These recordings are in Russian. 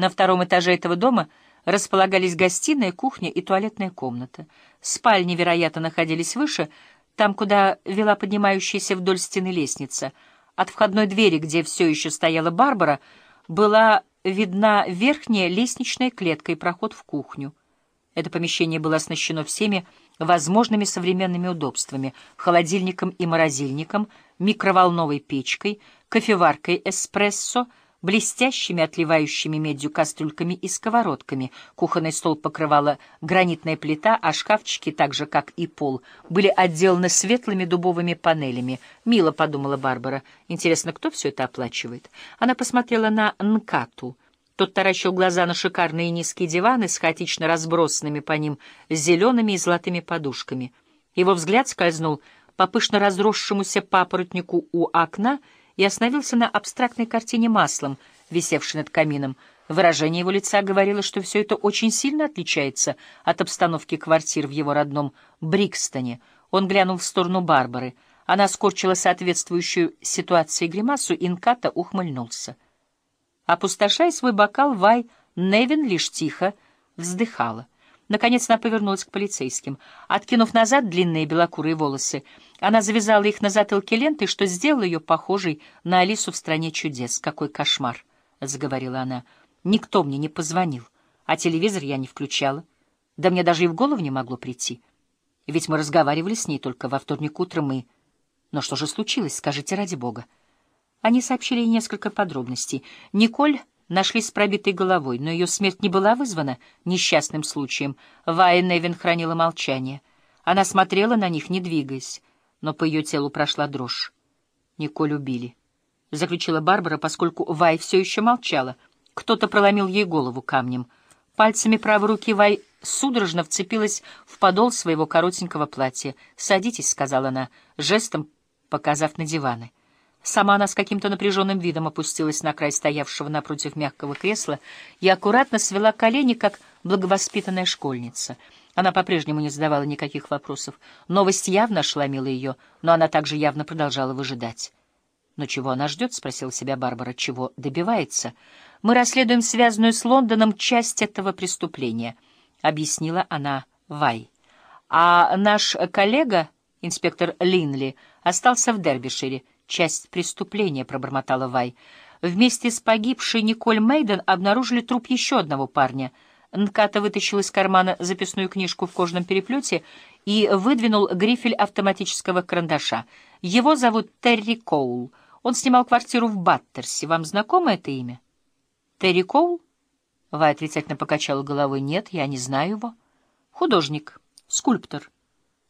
На втором этаже этого дома располагались гостиная, кухня и туалетная комната. Спальни, вероятно, находились выше, там, куда вела поднимающаяся вдоль стены лестница. От входной двери, где все еще стояла Барбара, была видна верхняя лестничная клетка и проход в кухню. Это помещение было оснащено всеми возможными современными удобствами — холодильником и морозильником, микроволновой печкой, кофеваркой эспрессо — блестящими, отливающими медью кастрюльками и сковородками. Кухонный стол покрывала гранитная плита, а шкафчики, так же, как и пол, были отделаны светлыми дубовыми панелями. «Мило», — подумала Барбара, — «интересно, кто все это оплачивает?» Она посмотрела на Нкату. Тот таращил глаза на шикарные низкие диваны с хаотично разбросанными по ним зелеными и золотыми подушками. Его взгляд скользнул по пышно разросшемуся папоротнику у окна — и остановился на абстрактной картине маслом, висевшей над камином. Выражение его лица говорило, что все это очень сильно отличается от обстановки квартир в его родном Брикстоне. Он глянул в сторону Барбары. Она скорчила соответствующую ситуации гримасу, и Нката ухмыльнулся. Опустошая свой бокал, Вай Невин лишь тихо вздыхала. Наконец она повернулась к полицейским. Откинув назад длинные белокурые волосы, она завязала их на затылке лентой, что сделало ее похожей на Алису в «Стране чудес». «Какой кошмар!» — заговорила она. «Никто мне не позвонил, а телевизор я не включала. Да мне даже и в голову не могло прийти. Ведь мы разговаривали с ней только во вторник утром и... Но что же случилось, скажите ради бога?» Они сообщили несколько подробностей. Николь нашли с пробитой головой, но ее смерть не была вызвана несчастным случаем. Вая Невин хранила молчание. Она смотрела на них, не двигаясь, но по ее телу прошла дрожь. Николь убили. Заключила Барбара, поскольку Вай все еще молчала. Кто-то проломил ей голову камнем. Пальцами правой руки Вай судорожно вцепилась в подол своего коротенького платья. «Садитесь», — сказала она, жестом показав на диваны. Сама она с каким-то напряженным видом опустилась на край стоявшего напротив мягкого кресла и аккуратно свела колени, как благовоспитанная школьница. Она по-прежнему не задавала никаких вопросов. Новость явно ошеломила ее, но она также явно продолжала выжидать. «Но чего она ждет?» — спросила себя Барбара. «Чего добивается?» «Мы расследуем связанную с Лондоном часть этого преступления», — объяснила она Вай. «А наш коллега, инспектор Линли, остался в Дербишире» часть преступления», — пробормотала Вай. Вместе с погибшей Николь Мейден обнаружили труп еще одного парня. Нката вытащил из кармана записную книжку в кожаном переплете и выдвинул грифель автоматического карандаша. Его зовут Терри Коул. Он снимал квартиру в Баттерсе. Вам знакомо это имя? Терри Коул? Вай отрицательно покачала головой. Нет, я не знаю его. Художник, скульптор.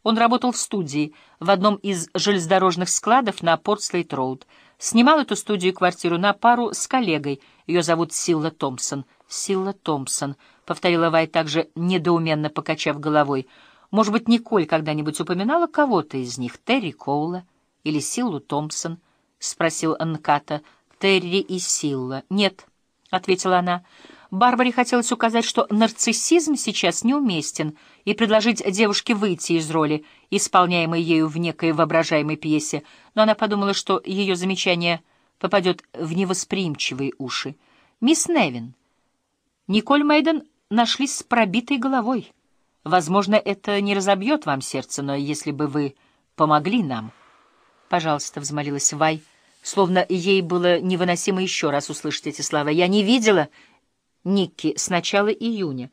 Он работал в студии в одном из железнодорожных складов на Портслейт-Роуд. Снимал эту студию и квартиру на пару с коллегой. Ее зовут Силла Томпсон. Силла Томпсон, — повторила Вай также недоуменно покачав головой. Может быть, Николь когда-нибудь упоминала кого-то из них? Терри Коула или Силлу Томпсон? — спросил Нката. Терри и Силла. Нет, — ответила она. Барбаре хотелось указать, что нарциссизм сейчас неуместен, и предложить девушке выйти из роли, исполняемой ею в некой воображаемой пьесе, но она подумала, что ее замечание попадет в невосприимчивые уши. «Мисс Невин, Николь Мейден нашли с пробитой головой. Возможно, это не разобьет вам сердце, но если бы вы помогли нам...» «Пожалуйста», — взмолилась Вай, словно ей было невыносимо еще раз услышать эти слова. «Я не видела...» Никки с начала июня.